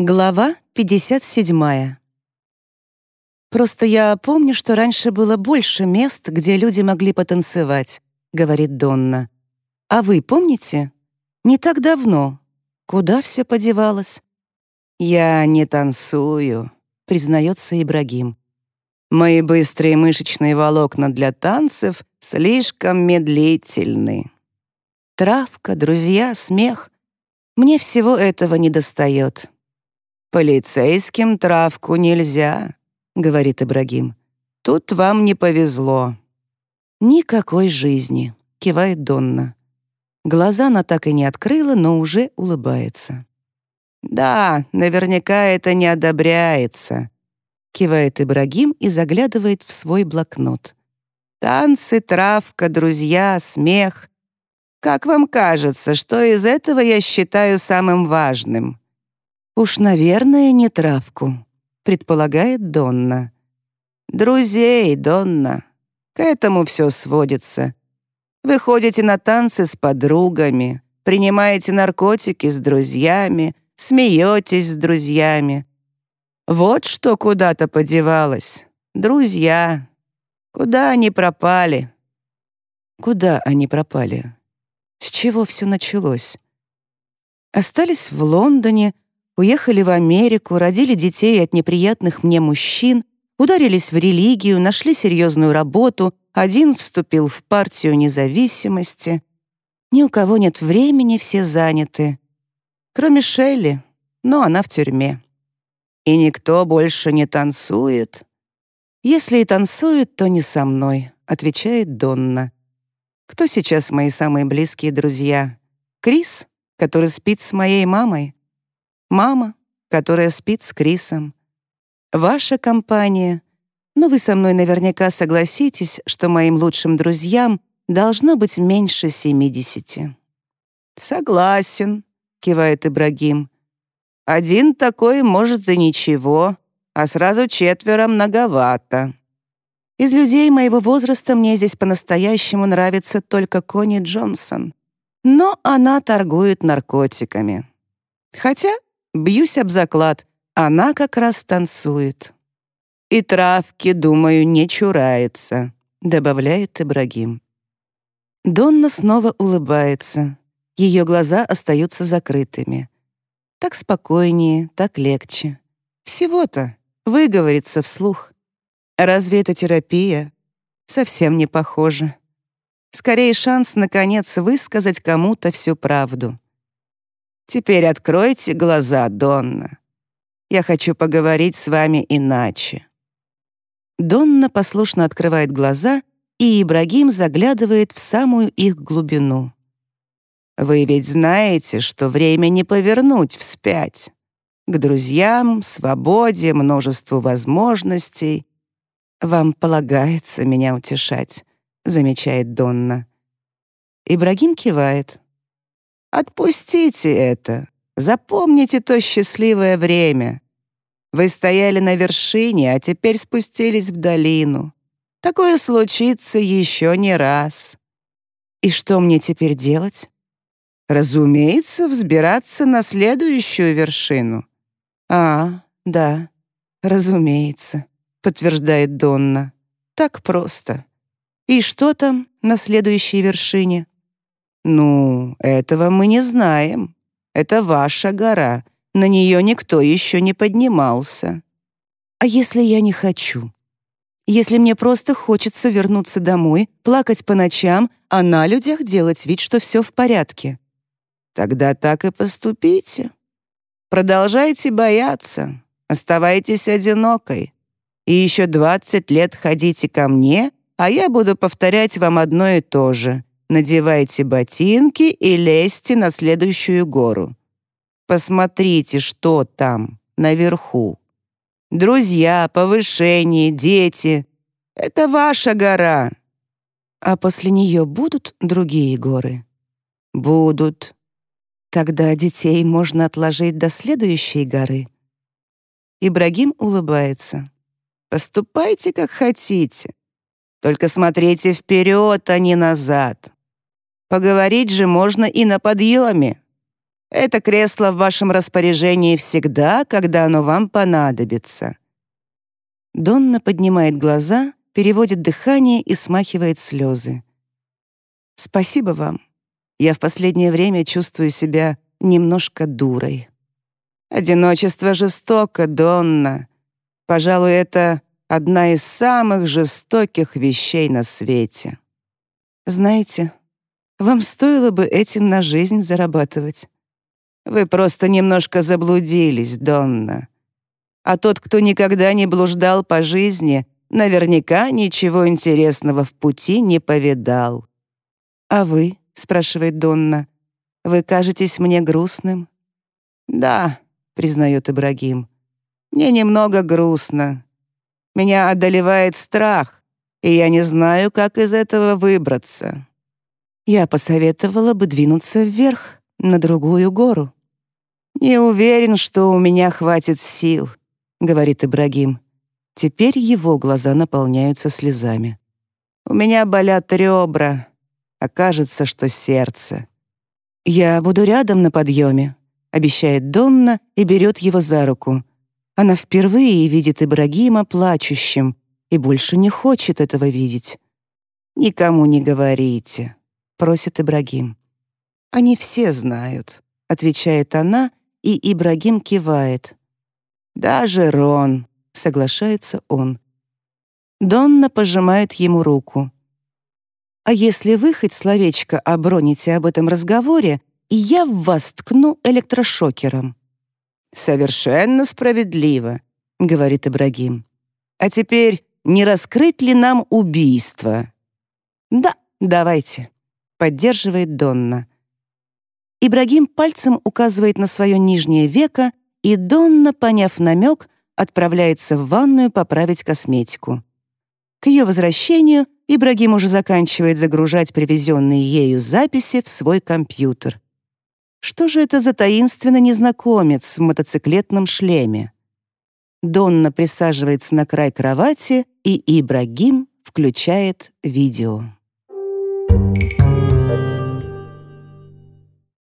Глава 57. «Просто я помню, что раньше было больше мест, где люди могли потанцевать», — говорит Донна. «А вы помните? Не так давно. Куда все подевалось?» «Я не танцую», — признается Ибрагим. «Мои быстрые мышечные волокна для танцев слишком медлительны. Травка, друзья, смех. Мне всего этого не достает». «Полицейским травку нельзя», — говорит Ибрагим. «Тут вам не повезло». «Никакой жизни», — кивает Донна. Глаза она так и не открыла, но уже улыбается. «Да, наверняка это не одобряется», — кивает Ибрагим и заглядывает в свой блокнот. «Танцы, травка, друзья, смех. Как вам кажется, что из этого я считаю самым важным?» «Уж, наверное, не травку», — предполагает Донна. «Друзей, Донна. К этому все сводится. Вы ходите на танцы с подругами, принимаете наркотики с друзьями, смеетесь с друзьями. Вот что куда-то подевалось. Друзья. Куда они пропали?» Куда они пропали? С чего все началось? Остались в Лондоне, Уехали в Америку, родили детей от неприятных мне мужчин, ударились в религию, нашли серьезную работу, один вступил в партию независимости. Ни у кого нет времени, все заняты. Кроме Шелли, но она в тюрьме. И никто больше не танцует. Если и танцует, то не со мной, отвечает Донна. Кто сейчас мои самые близкие друзья? Крис, который спит с моей мамой? Мама, которая спит с Крисом. Ваша компания. Но вы со мной наверняка согласитесь, что моим лучшим друзьям должно быть меньше 70. «Согласен», — кивает Ибрагим. «Один такой, может, и ничего, а сразу четверо многовато». Из людей моего возраста мне здесь по-настоящему нравится только Кони Джонсон. Но она торгует наркотиками. Хотя Бьюсь об заклад, она как раз танцует. «И травки, думаю, не чурается», — добавляет Ибрагим. Донна снова улыбается. Ее глаза остаются закрытыми. Так спокойнее, так легче. Всего-то выговориться вслух. Разве это терапия? Совсем не похоже. Скорее шанс, наконец, высказать кому-то всю правду. Теперь откройте глаза, Донна. Я хочу поговорить с вами иначе». Донна послушно открывает глаза, и Ибрагим заглядывает в самую их глубину. «Вы ведь знаете, что время не повернуть вспять. К друзьям, свободе, множеству возможностей. Вам полагается меня утешать», — замечает Донна. Ибрагим кивает. Отпустите это. Запомните то счастливое время. Вы стояли на вершине, а теперь спустились в долину. Такое случится еще не раз. И что мне теперь делать? Разумеется, взбираться на следующую вершину. А, да, разумеется, подтверждает Донна. Так просто. И что там на следующей вершине? «Ну, этого мы не знаем. Это ваша гора. На нее никто еще не поднимался». «А если я не хочу? Если мне просто хочется вернуться домой, плакать по ночам, а на людях делать вид, что все в порядке?» «Тогда так и поступите. Продолжайте бояться, оставайтесь одинокой. И еще двадцать лет ходите ко мне, а я буду повторять вам одно и то же надевайте ботинки и лезьте на следующую гору. Посмотрите, что там, наверху. Друзья, повышение, дети — это ваша гора. А после нее будут другие горы? Будут. Тогда детей можно отложить до следующей горы. Ибрагим улыбается. Поступайте, как хотите. Только смотрите вперед, а не назад. Поговорить же можно и на подъеме. Это кресло в вашем распоряжении всегда, когда оно вам понадобится». Донна поднимает глаза, переводит дыхание и смахивает слезы. «Спасибо вам. Я в последнее время чувствую себя немножко дурой». «Одиночество жестоко, Донна. Пожалуй, это одна из самых жестоких вещей на свете». «Знаете, вам стоило бы этим на жизнь зарабатывать». «Вы просто немножко заблудились, Донна. А тот, кто никогда не блуждал по жизни, наверняка ничего интересного в пути не повидал». «А вы?» — спрашивает Донна. «Вы кажетесь мне грустным?» «Да», — признает Ибрагим. «Мне немного грустно. Меня одолевает страх, и я не знаю, как из этого выбраться». Я посоветовала бы двинуться вверх, на другую гору. «Не уверен, что у меня хватит сил», — говорит Ибрагим. Теперь его глаза наполняются слезами. «У меня болят ребра, а кажется, что сердце». «Я буду рядом на подъеме», — обещает Донна и берет его за руку. Она впервые видит Ибрагима плачущим и больше не хочет этого видеть. «Никому не говорите», — просит Ибрагим. «Они все знают», — отвечает она, и Ибрагим кивает. «Даже Рон», — соглашается он. Донна пожимает ему руку. «А если вы хоть словечко оброните об этом разговоре, я в вас ткну электрошокером». «Совершенно справедливо», — говорит Ибрагим. «А теперь не раскрыть ли нам убийство?» «Да, давайте», — поддерживает Донна. Ибрагим пальцем указывает на свое нижнее веко, и Донна, поняв намек, отправляется в ванную поправить косметику. К ее возвращению Ибрагим уже заканчивает загружать привезенные ею записи в свой компьютер. Что же это за таинственный незнакомец в мотоциклетном шлеме? Донна присаживается на край кровати, и Ибрагим включает видео. Thank.